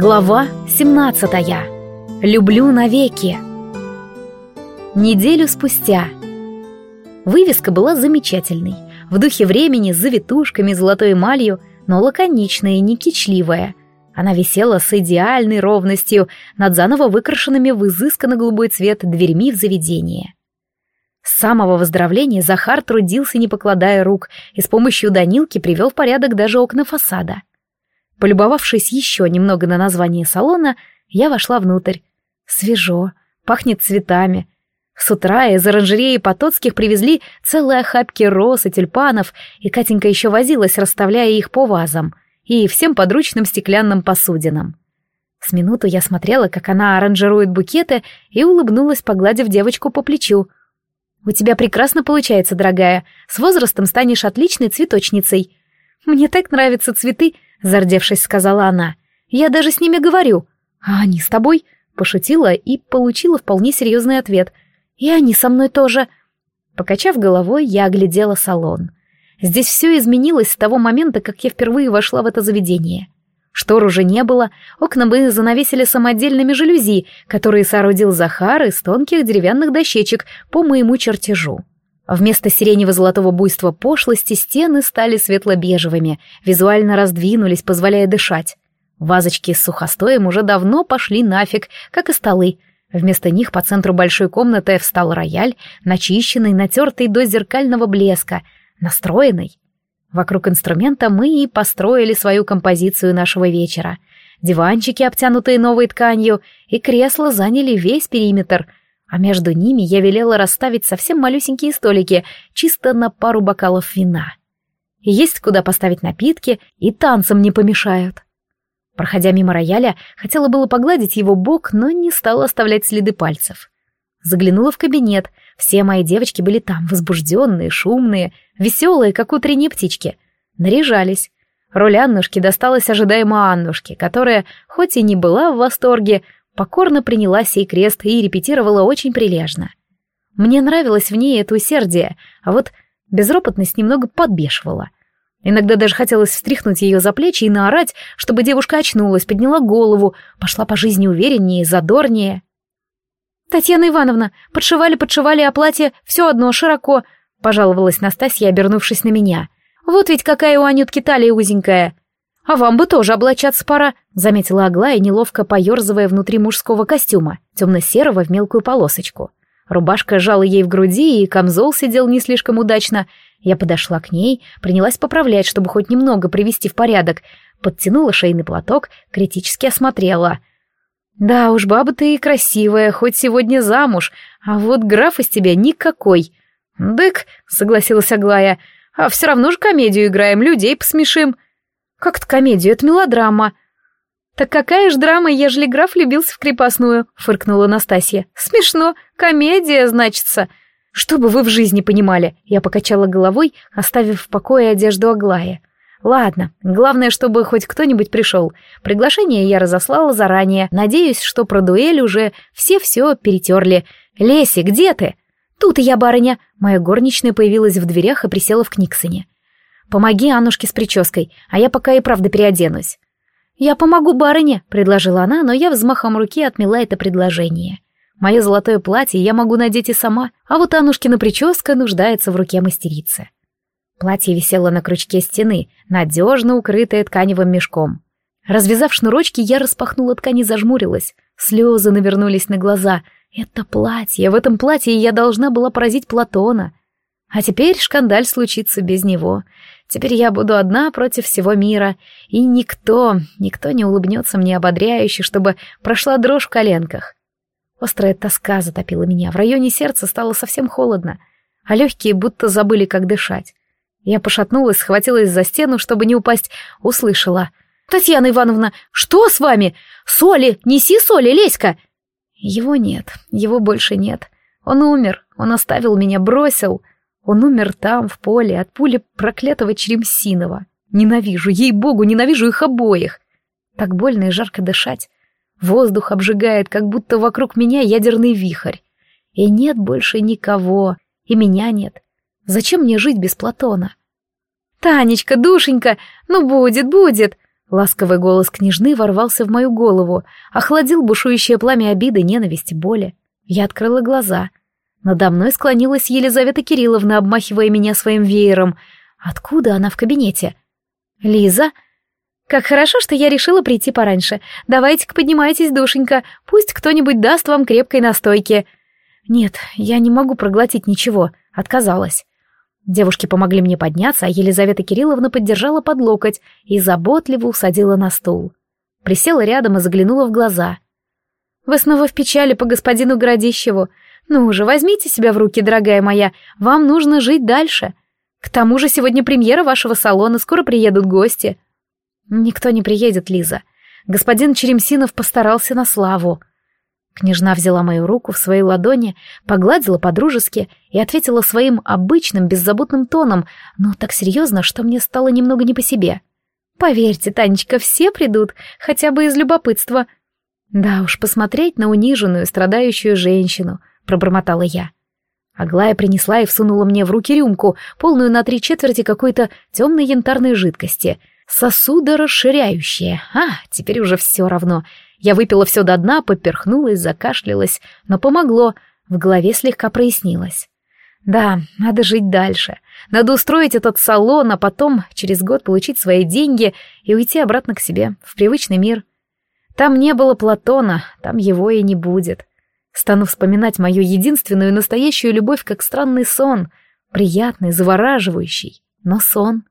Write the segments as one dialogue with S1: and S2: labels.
S1: Глава 17. Люблю навеки. Неделю спустя. Вывеска была замечательной, в духе времени с завитушками, золотой эмалью, но лаконичная и не кичливая. Она висела с идеальной ровностью над заново выкрашенными в изысканно голубой цвет дверьми в заведение. С самого выздоровления Захар трудился, не покладая рук, и с помощью Данилки привел в порядок даже окна фасада — Полюбовавшись еще немного на название салона, я вошла внутрь. Свежо, пахнет цветами. С утра из оранжереи Потоцких привезли целые охапки роз и тюльпанов, и Катенька еще возилась, расставляя их по вазам и всем подручным стеклянным посудинам. С минуту я смотрела, как она аранжирует букеты, и улыбнулась, погладив девочку по плечу. «У тебя прекрасно получается, дорогая. С возрастом станешь отличной цветочницей. Мне так нравятся цветы, — зардевшись, сказала она. «Я даже с ними говорю. А они с тобой?» — пошутила и получила вполне серьезный ответ. «И они со мной тоже». Покачав головой, я оглядела салон. Здесь все изменилось с того момента, как я впервые вошла в это заведение. Штор уже не было, окна мы занавесили самодельными жалюзи, которые соорудил Захар из тонких деревянных дощечек по моему чертежу. Вместо сиренево-золотого буйства пошлости стены стали светло-бежевыми, визуально раздвинулись, позволяя дышать. Вазочки с сухостоем уже давно пошли нафиг, как и столы. Вместо них по центру большой комнаты встал рояль, начищенный, натертый до зеркального блеска, настроенный. Вокруг инструмента мы и построили свою композицию нашего вечера. Диванчики, обтянутые новой тканью, и кресла заняли весь периметр — а между ними я велела расставить совсем малюсенькие столики, чисто на пару бокалов вина. Есть куда поставить напитки, и танцам не помешают. Проходя мимо рояля, хотела было погладить его бок, но не стала оставлять следы пальцев. Заглянула в кабинет. Все мои девочки были там, возбужденные, шумные, веселые, как утренние птички. Наряжались. Роль Аннушки досталась ожидаемо Аннушке, которая, хоть и не была в восторге, покорно приняла сей крест и репетировала очень прилежно. Мне нравилось в ней это усердие, а вот безропотность немного подбешивала. Иногда даже хотелось встряхнуть ее за плечи и наорать, чтобы девушка очнулась, подняла голову, пошла по жизни увереннее, задорнее. «Татьяна Ивановна, подшивали-подшивали, а платье все одно широко», — пожаловалась Настасья, обернувшись на меня. «Вот ведь какая у Анютки талия узенькая. «А вам бы тоже облачаться пора», — заметила Аглая, неловко поерзывая внутри мужского костюма, темно-серого в мелкую полосочку. Рубашка жала ей в груди, и камзол сидел не слишком удачно. Я подошла к ней, принялась поправлять, чтобы хоть немного привести в порядок, подтянула шейный платок, критически осмотрела. «Да уж, баба ты и красивая, хоть сегодня замуж, а вот граф из тебя никакой». «Дык», — согласилась Аглая, — «а все равно же комедию играем, людей посмешим». «Как-то комедию, это мелодрама». «Так какая ж драма, ежели граф влюбился в крепостную?» — фыркнула Настасья. «Смешно. Комедия, значится». «Что бы вы в жизни понимали?» Я покачала головой, оставив в покое одежду Аглая. «Ладно, главное, чтобы хоть кто-нибудь пришел. Приглашение я разослала заранее. Надеюсь, что про дуэль уже все-все перетерли. Леси, где ты?» «Тут я, барыня». Моя горничная появилась в дверях и присела в Книксоне. Помоги Аннушке с прической, а я пока и правда переоденусь». «Я помогу барыне», — предложила она, но я взмахом руки отмела это предложение. Мое золотое платье я могу надеть и сама, а вот Аннушкина прическа нуждается в руке мастерицы. Платье висело на крючке стены, надежно укрытое тканевым мешком. Развязав шнурочки, я распахнула ткань и зажмурилась. Слезы навернулись на глаза. Это платье, в этом платье я должна была поразить Платона. А теперь шкандаль случится без него. Теперь я буду одна против всего мира, и никто, никто не улыбнется мне ободряюще, чтобы прошла дрожь в коленках. Острая тоска затопила меня, в районе сердца стало совсем холодно, а легкие будто забыли, как дышать. Я пошатнулась, схватилась за стену, чтобы не упасть, услышала. «Татьяна Ивановна, что с вами? Соли! Неси соли, Леська!» Его нет, его больше нет. Он умер, он оставил меня, бросил. Он умер там, в поле, от пули проклятого Черемсинова. Ненавижу, ей-богу, ненавижу их обоих. Так больно и жарко дышать. Воздух обжигает, как будто вокруг меня ядерный вихрь. И нет больше никого, и меня нет. Зачем мне жить без Платона? «Танечка, душенька, ну будет, будет!» Ласковый голос княжны ворвался в мою голову, охладил бушующее пламя обиды, ненависти, боли. Я открыла глаза. Надо мной склонилась Елизавета Кирилловна, обмахивая меня своим веером. Откуда она в кабинете? «Лиза?» «Как хорошо, что я решила прийти пораньше. Давайте-ка поднимайтесь, душенька. Пусть кто-нибудь даст вам крепкой настойки». «Нет, я не могу проглотить ничего». Отказалась. Девушки помогли мне подняться, а Елизавета Кирилловна поддержала под локоть и заботливо усадила на стул. Присела рядом и заглянула в глаза. «Вы снова в печали по господину Городищеву. Ну уже, возьмите себя в руки, дорогая моя, вам нужно жить дальше. К тому же сегодня премьера вашего салона, скоро приедут гости». «Никто не приедет, Лиза. Господин Черемсинов постарался на славу. Княжна взяла мою руку в свои ладони, погладила по-дружески и ответила своим обычным беззаботным тоном, но так серьезно, что мне стало немного не по себе. «Поверьте, Танечка, все придут, хотя бы из любопытства». «Да уж, посмотреть на униженную, страдающую женщину», — пробормотала я. Аглая принесла и всунула мне в руки рюмку, полную на три четверти какой-то темной янтарной жидкости, сосудорасширяющая. А, теперь уже все равно — я выпила все до дна, поперхнулась, закашлялась, но помогло, в голове слегка прояснилось. Да, надо жить дальше. Надо устроить этот салон, а потом через год получить свои деньги и уйти обратно к себе, в привычный мир. Там не было Платона, там его и не будет. Стану вспоминать мою единственную настоящую любовь как странный сон, приятный, завораживающий, но сон.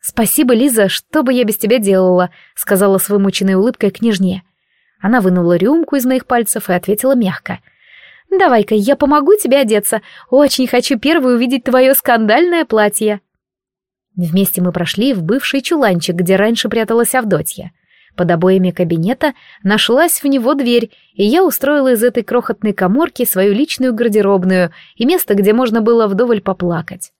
S1: «Спасибо, Лиза, что бы я без тебя делала?» — сказала с вымученной улыбкой княжне. Она вынула рюмку из моих пальцев и ответила мягко. «Давай-ка, я помогу тебе одеться. Очень хочу первой увидеть твое скандальное платье». Вместе мы прошли в бывший чуланчик, где раньше пряталась Авдотья. Под обоями кабинета нашлась в него дверь, и я устроила из этой крохотной коморки свою личную гардеробную и место, где можно было вдоволь поплакать.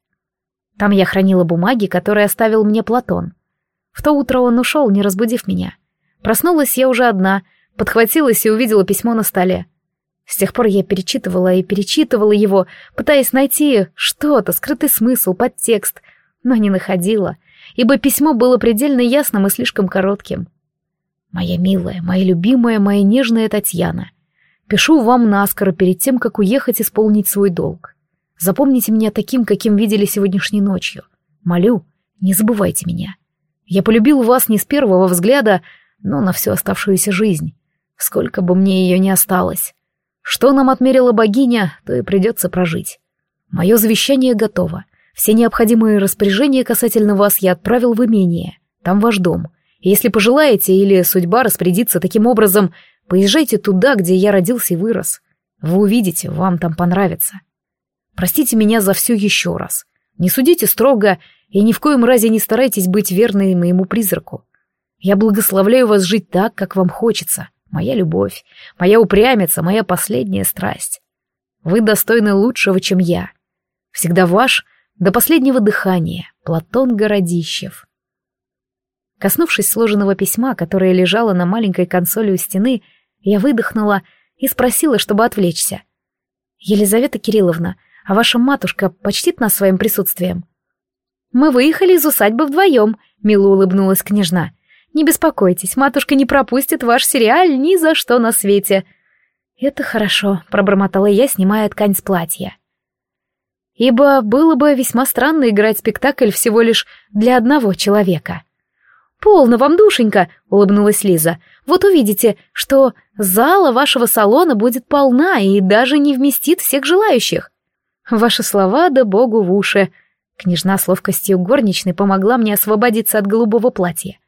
S1: Там я хранила бумаги, которые оставил мне Платон. В то утро он ушел, не разбудив меня. Проснулась я уже одна, подхватилась и увидела письмо на столе. С тех пор я перечитывала и перечитывала его, пытаясь найти что-то, скрытый смысл, подтекст, но не находила, ибо письмо было предельно ясным и слишком коротким. «Моя милая, моя любимая, моя нежная Татьяна, пишу вам наскоро перед тем, как уехать исполнить свой долг. Запомните меня таким, каким видели сегодняшней ночью. Молю, не забывайте меня. Я полюбил вас не с первого взгляда, но на всю оставшуюся жизнь. Сколько бы мне ее ни осталось. Что нам отмерила богиня, то и придется прожить. Мое завещание готово. Все необходимые распоряжения касательно вас я отправил в имение. Там ваш дом. Если пожелаете или судьба распорядится таким образом, поезжайте туда, где я родился и вырос. Вы увидите, вам там понравится. Простите меня за все еще раз. Не судите строго и ни в коем разе не старайтесь быть верной моему призраку. Я благословляю вас жить так, как вам хочется. Моя любовь, моя упрямица, моя последняя страсть. Вы достойны лучшего, чем я. Всегда ваш до последнего дыхания, Платон Городищев. Коснувшись сложенного письма, которое лежало на маленькой консоли у стены, я выдохнула и спросила, чтобы отвлечься. «Елизавета Кирилловна, а ваша матушка почтит нас своим присутствием». «Мы выехали из усадьбы вдвоем», — мило улыбнулась княжна. «Не беспокойтесь, матушка не пропустит ваш сериал ни за что на свете». «Это хорошо», — пробормотала я, снимая ткань с платья. «Ибо было бы весьма странно играть спектакль всего лишь для одного человека». «Полно вам, душенька!» — улыбнулась Лиза. «Вот увидите, что зала вашего салона будет полна и даже не вместит всех желающих. Ваши слова да богу в уши. Княжна с ловкостью горничной помогла мне освободиться от голубого платья.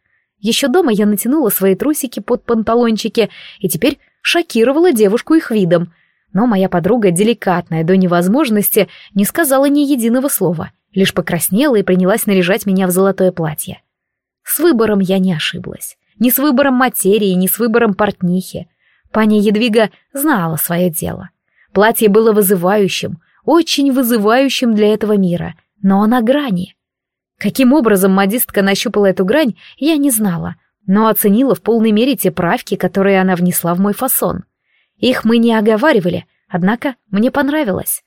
S1: Еще дома я натянула свои трусики под панталончики и теперь шокировала девушку их видом. Но моя подруга, деликатная до невозможности, не сказала ни единого слова, лишь покраснела и принялась наряжать меня в золотое платье. С выбором я не ошиблась. Ни с выбором материи, ни с выбором портнихи. Паня Едвига знала свое дело. Платье было вызывающим, очень вызывающим для этого мира, но на грани. Каким образом модистка нащупала эту грань, я не знала, но оценила в полной мере те правки, которые она внесла в мой фасон. Их мы не оговаривали, однако мне понравилось.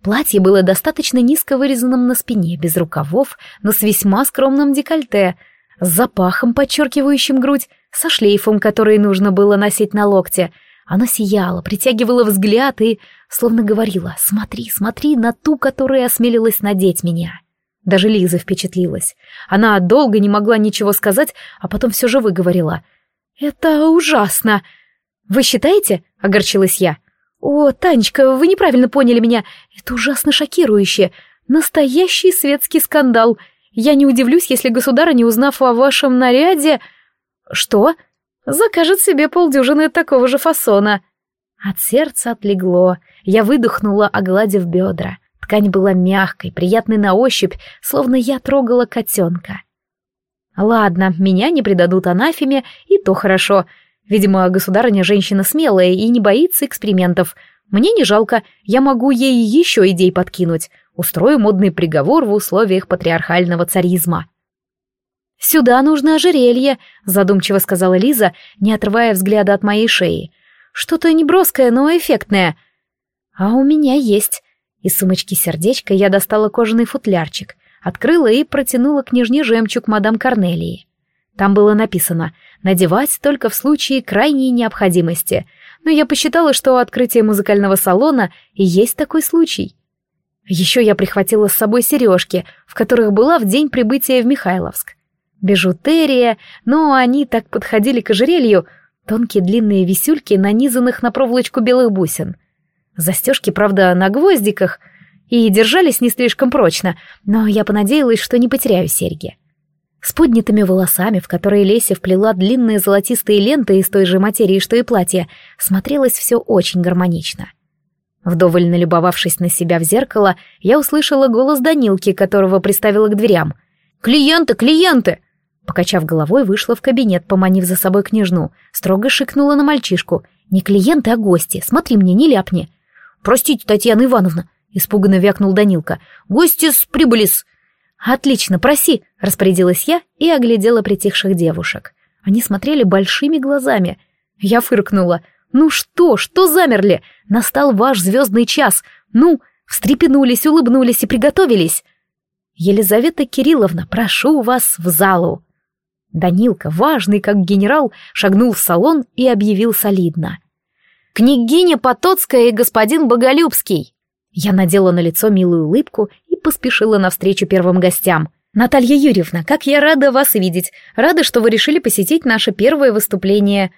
S1: Платье было достаточно низко вырезанным на спине, без рукавов, но с весьма скромным декольте, с запахом, подчеркивающим грудь, со шлейфом, который нужно было носить на локте. Оно сияло, притягивало взгляд и словно говорило «Смотри, смотри на ту, которая осмелилась надеть меня». Даже Лиза впечатлилась. Она долго не могла ничего сказать, а потом все же выговорила. «Это ужасно!» «Вы считаете?» — огорчилась я. «О, Танечка, вы неправильно поняли меня. Это ужасно шокирующе. Настоящий светский скандал. Я не удивлюсь, если государыня, узнав о вашем наряде...» «Что?» «Закажет себе полдюжины такого же фасона». От сердца отлегло. Я выдохнула, огладив бедра. Ткань была мягкой, приятной на ощупь, словно я трогала котенка. Ладно, меня не предадут анафеме, и то хорошо. Видимо, государыня женщина смелая и не боится экспериментов. Мне не жалко, я могу ей еще идей подкинуть. Устрою модный приговор в условиях патриархального царизма. «Сюда нужно ожерелье», — задумчиво сказала Лиза, не отрывая взгляда от моей шеи. «Что-то неброское, но эффектное». «А у меня есть. Из сумочки сердечко я достала кожаный футлярчик, открыла и протянула княжне жемчуг мадам Корнелии. Там было написано «надевать только в случае крайней необходимости», но я посчитала, что открытие музыкального салона и есть такой случай. Еще я прихватила с собой сережки, в которых была в день прибытия в Михайловск. Бижутерия, но они так подходили к ожерелью, тонкие длинные висюльки, нанизанных на проволочку белых бусин. Застежки, правда, на гвоздиках, и держались не слишком прочно, но я понадеялась, что не потеряю серьги. С поднятыми волосами, в которые Леся вплела длинные золотистые ленты из той же материи, что и платье, смотрелось все очень гармонично. Вдоволь налюбовавшись на себя в зеркало, я услышала голос Данилки, которого приставила к дверям. «Клиенты, клиенты!» Покачав головой, вышла в кабинет, поманив за собой княжну, строго шикнула на мальчишку. «Не клиенты, а гости, смотри мне, не ляпни!» «Простите, Татьяна Ивановна», — испуганно вякнул Данилка. «Гости с прибыли-с». «Отлично, проси», — распорядилась я и оглядела притихших девушек. Они смотрели большими глазами. Я фыркнула. «Ну что, что замерли? Настал ваш звездный час. Ну, встрепенулись, улыбнулись и приготовились». «Елизавета Кирилловна, прошу вас в залу». Данилка, важный как генерал, шагнул в салон и объявил солидно княгиня Потоцкая и господин Боголюбский. Я надела на лицо милую улыбку и поспешила навстречу первым гостям. «Наталья Юрьевна, как я рада вас видеть! Рада, что вы решили посетить наше первое выступление!»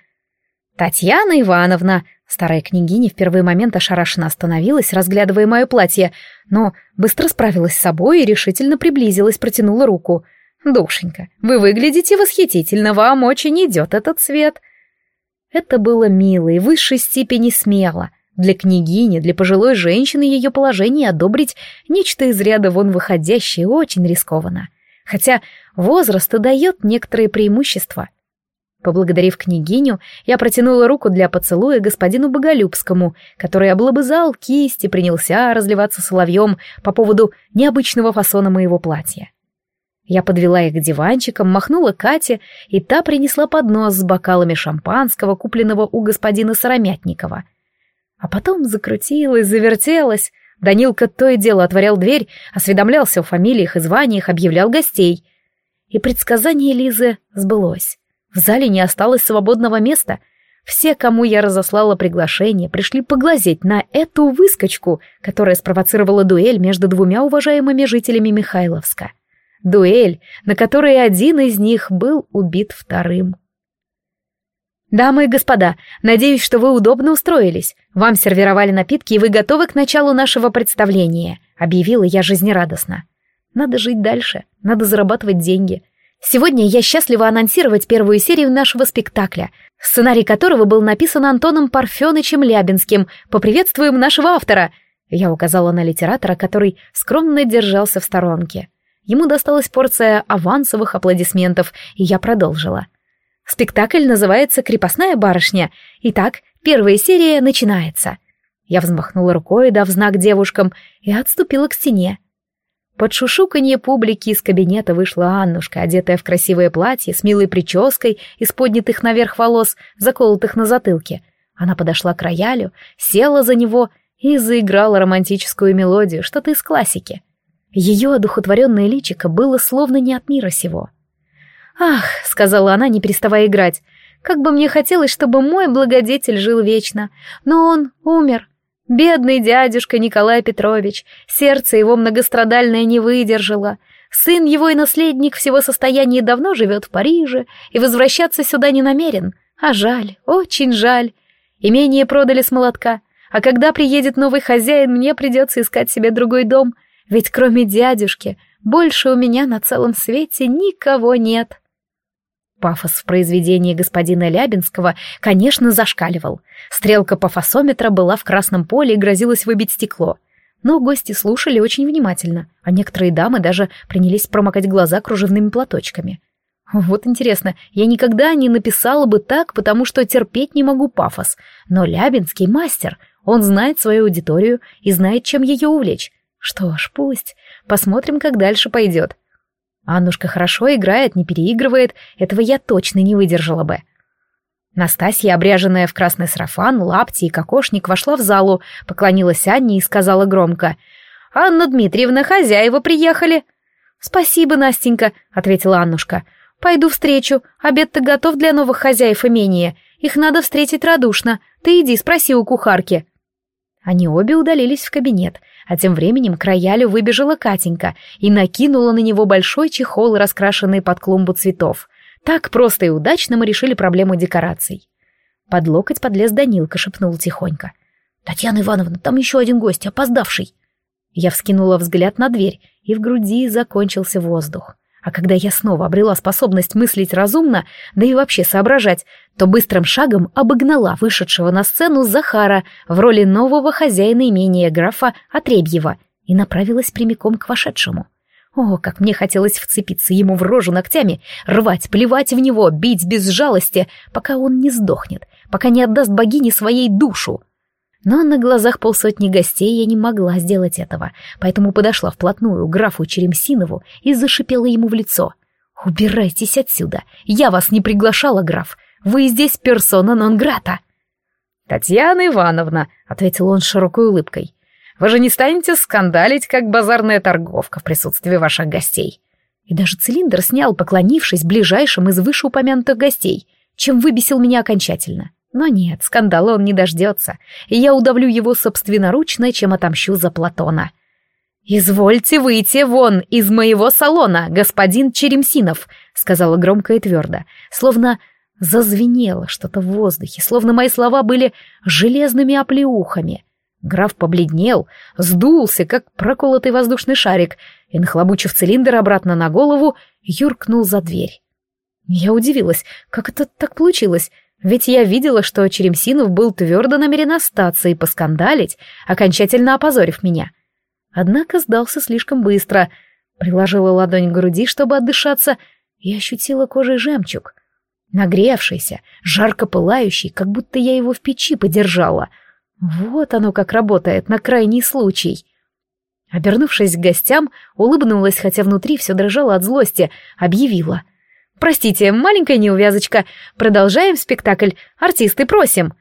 S1: «Татьяна Ивановна!» Старая княгиня в первый момент ошарашенно остановилась, разглядывая мое платье, но быстро справилась с собой и решительно приблизилась, протянула руку. «Душенька, вы выглядите восхитительно, вам очень идет этот цвет!» Это было мило и в высшей степени смело. Для княгини, для пожилой женщины ее положение одобрить нечто из ряда вон выходящее очень рискованно. Хотя возраст и дает некоторые преимущества. Поблагодарив княгиню, я протянула руку для поцелуя господину Боголюбскому, который облобызал кисть и принялся разливаться соловьем по поводу необычного фасона моего платья. Я подвела их к диванчикам, махнула Кате, и та принесла поднос с бокалами шампанского, купленного у господина Сыромятникова. А потом закрутилась, завертелась. Данилка то и дело отворял дверь, осведомлялся о фамилиях и званиях, объявлял гостей. И предсказание Лизы сбылось. В зале не осталось свободного места. Все, кому я разослала приглашение, пришли поглазеть на эту выскочку, которая спровоцировала дуэль между двумя уважаемыми жителями Михайловска. Дуэль, на которой один из них был убит вторым. «Дамы и господа, надеюсь, что вы удобно устроились. Вам сервировали напитки, и вы готовы к началу нашего представления», — объявила я жизнерадостно. «Надо жить дальше, надо зарабатывать деньги. Сегодня я счастлива анонсировать первую серию нашего спектакля, сценарий которого был написан Антоном Парфенычем Лябинским. Поприветствуем нашего автора!» Я указала на литератора, который скромно держался в сторонке. Ему досталась порция авансовых аплодисментов, и я продолжила. Спектакль называется «Крепостная барышня». Итак, первая серия начинается. Я взмахнула рукой, дав знак девушкам, и отступила к стене. Под шушуканье публики из кабинета вышла Аннушка, одетая в красивое платье, с милой прической из поднятых наверх волос, заколотых на затылке. Она подошла к роялю, села за него и заиграла романтическую мелодию, что-то из классики. Ее одухотворенное личико было словно не от мира сего. «Ах», — сказала она, не переставая играть, — «как бы мне хотелось, чтобы мой благодетель жил вечно, но он умер. Бедный дядюшка Николай Петрович, сердце его многострадальное не выдержало. Сын его и наследник всего состояния давно живет в Париже и возвращаться сюда не намерен. А жаль, очень жаль. Имение продали с молотка, а когда приедет новый хозяин, мне придется искать себе другой дом, ведь кроме дядюшки больше у меня на целом свете никого нет. Пафос в произведении господина Лябинского, конечно, зашкаливал. Стрелка пафосометра была в красном поле и грозилась выбить стекло. Но гости слушали очень внимательно, а некоторые дамы даже принялись промокать глаза кружевными платочками. Вот интересно, я никогда не написала бы так, потому что терпеть не могу пафос. Но Лябинский мастер, он знает свою аудиторию и знает, чем ее увлечь. Что ж, пусть. Посмотрим, как дальше пойдет. Аннушка хорошо играет, не переигрывает, этого я точно не выдержала бы. Настасья, обряженная в красный сарафан, лапти и кокошник, вошла в залу, поклонилась Анне и сказала громко. «Анна Дмитриевна, хозяева приехали!» «Спасибо, Настенька», — ответила Аннушка. «Пойду встречу. Обед-то готов для новых хозяев имения. Их надо встретить радушно. Ты иди, спроси у кухарки». Они обе удалились в кабинет, а тем временем к роялю выбежала Катенька и накинула на него большой чехол, раскрашенный под клумбу цветов. Так просто и удачно мы решили проблему декораций. Под локоть подлез Данилка, шепнул тихонько. «Татьяна Ивановна, там еще один гость, опоздавший». Я вскинула взгляд на дверь, и в груди закончился воздух. А когда я снова обрела способность мыслить разумно, да и вообще соображать, то быстрым шагом обогнала вышедшего на сцену Захара в роли нового хозяина имения графа Отребьева и направилась прямиком к вошедшему. О, как мне хотелось вцепиться ему в рожу ногтями, рвать, плевать в него, бить без жалости, пока он не сдохнет, пока не отдаст богине своей душу. Но на глазах полсотни гостей я не могла сделать этого, поэтому подошла вплотную к графу Черемсинову и зашипела ему в лицо. «Убирайтесь отсюда! Я вас не приглашала, граф! Вы здесь персона нон-грата!»
S2: «Татьяна Ивановна», — ответил он с широкой улыбкой, — «вы же не станете скандалить, как базарная торговка в присутствии ваших гостей?»
S1: И даже цилиндр снял, поклонившись ближайшим из вышеупомянутых гостей, чем выбесил меня окончательно. Но нет, скандала он не дождется, и я удавлю его собственноручно, чем отомщу за Платона. «Извольте выйти вон из моего салона, господин Черемсинов», — сказала громко и твердо, словно зазвенело что-то в воздухе, словно мои слова были железными оплеухами. Граф побледнел, сдулся, как проколотый воздушный шарик, и, нахлобучив цилиндр обратно на голову, юркнул за дверь. Я удивилась, как это так получилось, ведь я видела, что Черемсинов был твердо намерен остаться и поскандалить, окончательно опозорив меня. Однако сдался слишком быстро. Приложила ладонь к груди, чтобы отдышаться, и ощутила кожей жемчуг. Нагревшийся, жарко пылающий, как будто я его в печи подержала. Вот оно как работает на крайний случай. Обернувшись к гостям, улыбнулась, хотя внутри все дрожало от злости, объявила — Простите, маленькая неувязочка. Продолжаем спектакль. Артисты просим.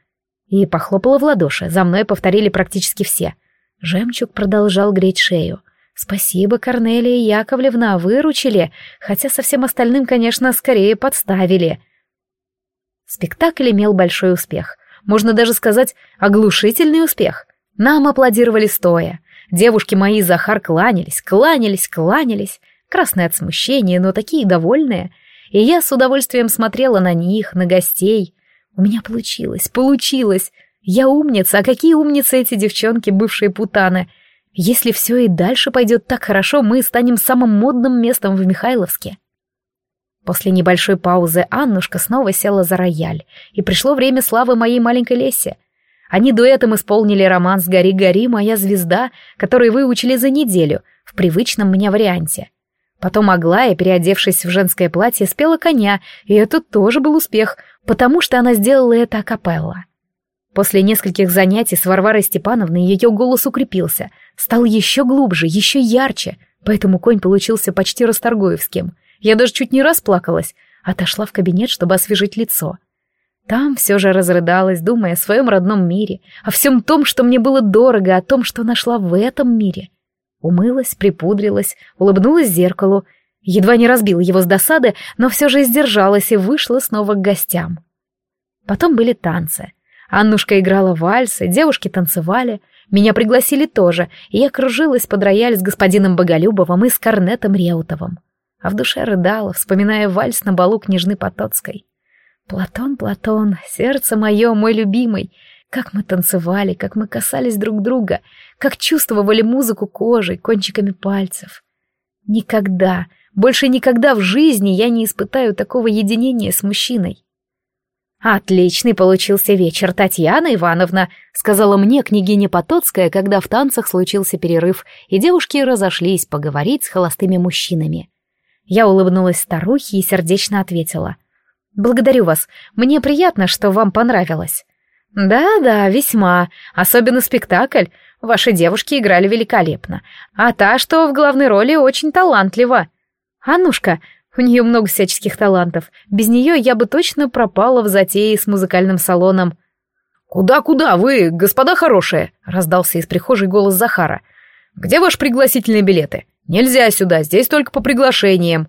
S1: И похлопала в ладоши. За мной повторили практически все. Жемчуг продолжал греть шею. Спасибо, Корнелия Яковлевна, выручили, хотя со всем остальным, конечно, скорее подставили. Спектакль имел большой успех. Можно даже сказать, оглушительный успех. Нам аплодировали стоя. Девушки мои Захар кланялись, кланялись, кланялись. Красные от смущения, но такие довольные — и я с удовольствием смотрела на них, на гостей. У меня получилось, получилось. Я умница, а какие умницы эти девчонки, бывшие путаны. Если все и дальше пойдет так хорошо, мы станем самым модным местом в Михайловске. После небольшой паузы Аннушка снова села за рояль, и пришло время славы моей маленькой Лесе. Они дуэтом исполнили роман с «Гори-гори, моя звезда», который выучили за неделю, в привычном мне варианте. Потом Аглая, переодевшись в женское платье, спела коня, и это тоже был успех, потому что она сделала это акапелла. После нескольких занятий с Варварой Степановной ее голос укрепился, стал еще глубже, еще ярче, поэтому конь получился почти расторгуевским. Я даже чуть не расплакалась, отошла в кабинет, чтобы освежить лицо. Там все же разрыдалась, думая о своем родном мире, о всем том, что мне было дорого, о том, что нашла в этом мире. Умылась, припудрилась, улыбнулась зеркалу Едва не разбила его с досады, но все же сдержалась и вышла снова к гостям. Потом были танцы. Аннушка играла вальсы, девушки танцевали. Меня пригласили тоже, и я кружилась под рояль с господином Боголюбовым и с Корнетом Реутовым. А в душе рыдала, вспоминая вальс на балу княжны Потоцкой. «Платон, Платон, сердце мое, мой любимый!» Как мы танцевали, как мы касались друг друга, как чувствовали музыку кожей, кончиками пальцев. Никогда, больше никогда в жизни я не испытаю такого единения с мужчиной. «Отличный получился вечер, Татьяна Ивановна», — сказала мне княгиня Потоцкая, когда в танцах случился перерыв, и девушки разошлись поговорить с холостыми мужчинами. Я улыбнулась старухе и сердечно ответила. «Благодарю вас. Мне приятно, что вам понравилось». «Да-да, весьма. Особенно спектакль. Ваши девушки играли великолепно. А та, что в главной роли, очень талантлива. Аннушка, у нее много всяческих талантов. Без нее я бы точно пропала в затее с музыкальным салоном.
S2: «Куда-куда вы, господа хорошие?» — раздался из прихожей голос Захара. «Где ваши пригласительные билеты? Нельзя сюда, здесь только по приглашениям».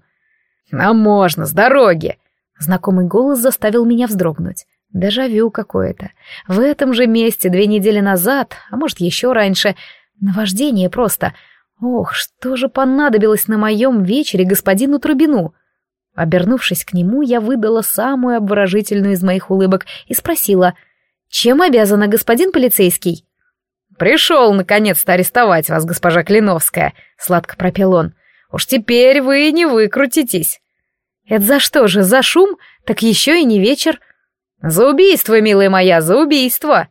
S2: «Нам можно, с дороги!»
S1: Знакомый голос заставил меня вздрогнуть. Дежавю какое-то. В этом же месте две недели назад, а может еще раньше, наваждение просто — Ох, что же понадобилось на моем вечере господину Трубину? Обернувшись к нему, я выдала самую обворожительную из моих улыбок и спросила, «Чем обязана господин полицейский?»
S2: «Пришел, наконец-то, арестовать вас, госпожа Клиновская», — сладко пропел он. «Уж теперь вы не выкрутитесь».
S1: «Это за что же, за шум? Так еще и не вечер».
S2: «За убийство, милая моя, за убийство!»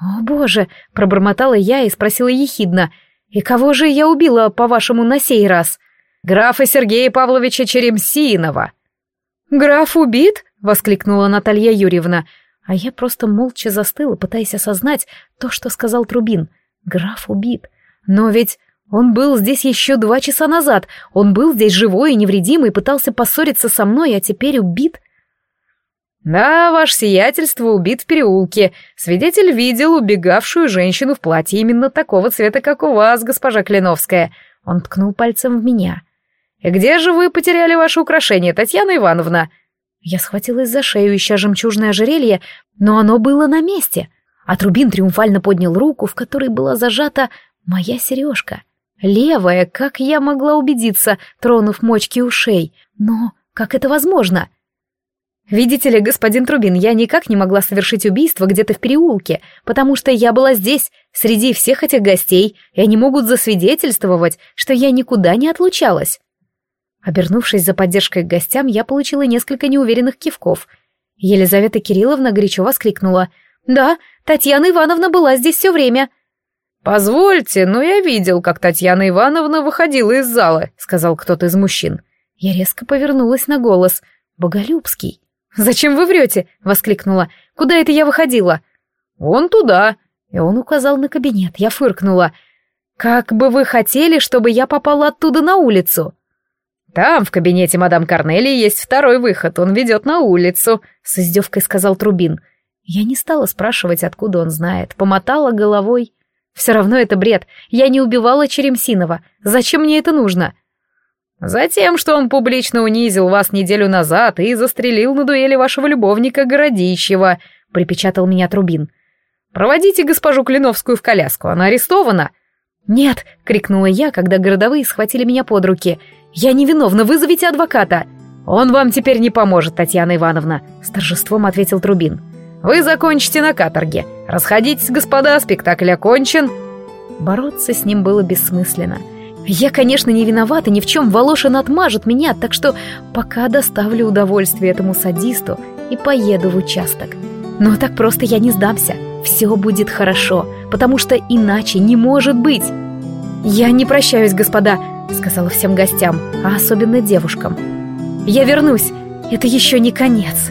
S1: «О, боже!» — пробормотала я и спросила ехидно — «И кого же я убила, по-вашему, на сей раз?»
S2: «Графа Сергея Павловича Черемсинова».
S1: «Граф убит?» — воскликнула Наталья Юрьевна. А я просто молча застыла, пытаясь осознать то, что сказал Трубин. «Граф убит. Но ведь он был здесь еще два часа назад. Он был здесь живой и невредимый, пытался поссориться со мной, а теперь убит.
S2: «Да, ваше сиятельство убит в переулке. Свидетель видел убегавшую женщину в платье именно такого цвета, как у вас, госпожа Клиновская». Он ткнул пальцем в меня. «И где же вы потеряли ваше украшение, Татьяна Ивановна?»
S1: Я схватилась за шею, ища жемчужное ожерелье, но оно было на месте. А Трубин триумфально поднял руку, в которой была зажата моя сережка. Левая, как я могла убедиться, тронув мочки ушей. Но как это возможно?» Видите ли, господин Трубин, я никак не могла совершить убийство где-то в переулке, потому что я была здесь, среди всех этих гостей, и они могут засвидетельствовать, что я никуда не отлучалась. Обернувшись за поддержкой к гостям, я получила несколько неуверенных кивков. Елизавета Кирилловна горячо воскликнула. «Да, Татьяна Ивановна была здесь все время».
S2: «Позвольте, но я видел, как Татьяна Ивановна выходила из зала», — сказал кто-то из мужчин.
S1: Я резко повернулась на голос. «Боголюбский». «Зачем вы врете?» — воскликнула. «Куда это я выходила?»
S2: «Вон туда!»
S1: И он указал на кабинет. Я фыркнула. «Как бы вы хотели, чтобы я попала оттуда на улицу?»
S2: «Там, в кабинете мадам Корнелии, есть второй выход. Он ведет на улицу», — с издевкой сказал Трубин.
S1: Я не стала спрашивать, откуда он знает. Помотала головой. «Все равно это бред. Я не убивала Черемсинова. Зачем мне это нужно?»
S2: Затем, что он публично унизил вас неделю назад и застрелил на дуэли вашего любовника Городищева, припечатал меня Трубин. Проводите госпожу Клиновскую в коляску, она арестована.
S1: Нет, крикнула я, когда городовые схватили меня под руки. Я невиновна, вызовите адвоката.
S2: Он вам теперь не поможет, Татьяна Ивановна, с торжеством ответил Трубин. Вы закончите на каторге. Расходитесь, господа, спектакль окончен.
S1: Бороться с ним было бессмысленно. Я, конечно, не виновата ни в чем, Волошин отмажет меня, так что пока доставлю удовольствие этому садисту и поеду в участок. Но так просто я не сдамся. Все будет хорошо, потому что иначе не может быть. Я не прощаюсь, господа, сказала всем гостям, а особенно девушкам. Я вернусь. Это еще не конец.